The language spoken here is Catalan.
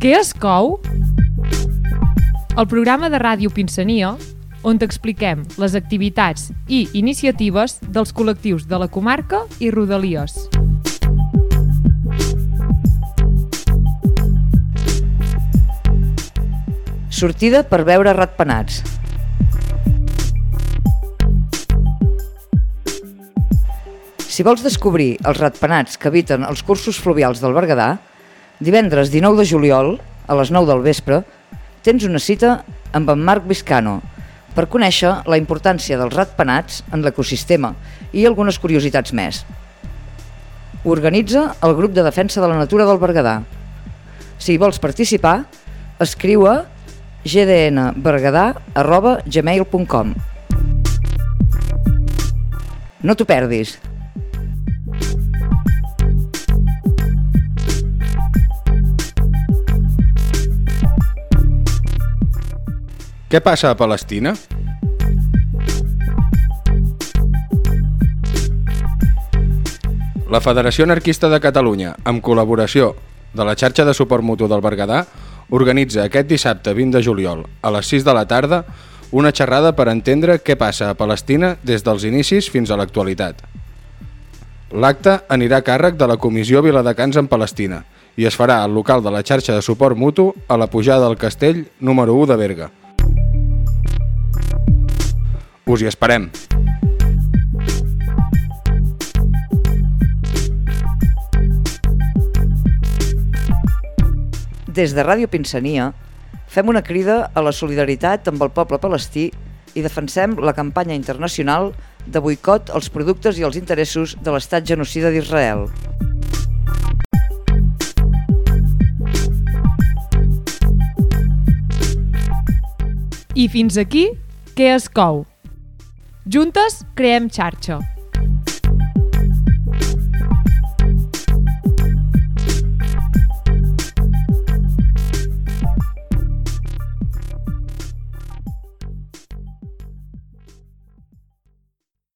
Què es cou? El programa de ràdio Pinsania, on t'expliquem les activitats i iniciatives dels col·lectius de la comarca i Rodalies. Sortida per veure ratpenats. Si vols descobrir els ratpenats que habiten els cursos fluvials del Berguedà, divendres 19 de juliol, a les 9 del vespre, tens una cita amb en Marc Viscano per conèixer la importància dels ratpenats en l'ecosistema i algunes curiositats més. Organitza el grup de defensa de la natura del Berguedà. Si vols participar, escriu a gdnberguedà.gmail.com No t'ho perdis! Què passa a Palestina? La Federació Anarquista de Catalunya, amb col·laboració de la xarxa de suport mutu del Berguedà, organitza aquest dissabte 20 de juliol a les 6 de la tarda una xerrada per entendre què passa a Palestina des dels inicis fins a l'actualitat. L'acte anirà a càrrec de la Comissió Viladecans en Palestina i es farà al local de la xarxa de suport mutu a la pujada del castell número 1 de Berga. Us hi esperem! Des de Ràdio Pinsania fem una crida a la solidaritat amb el poble palestí i defensem la campanya internacional de boicot als productes i als interessos de l'estat genocida d'Israel. I fins aquí, què es cou? Juntes creem xarxa.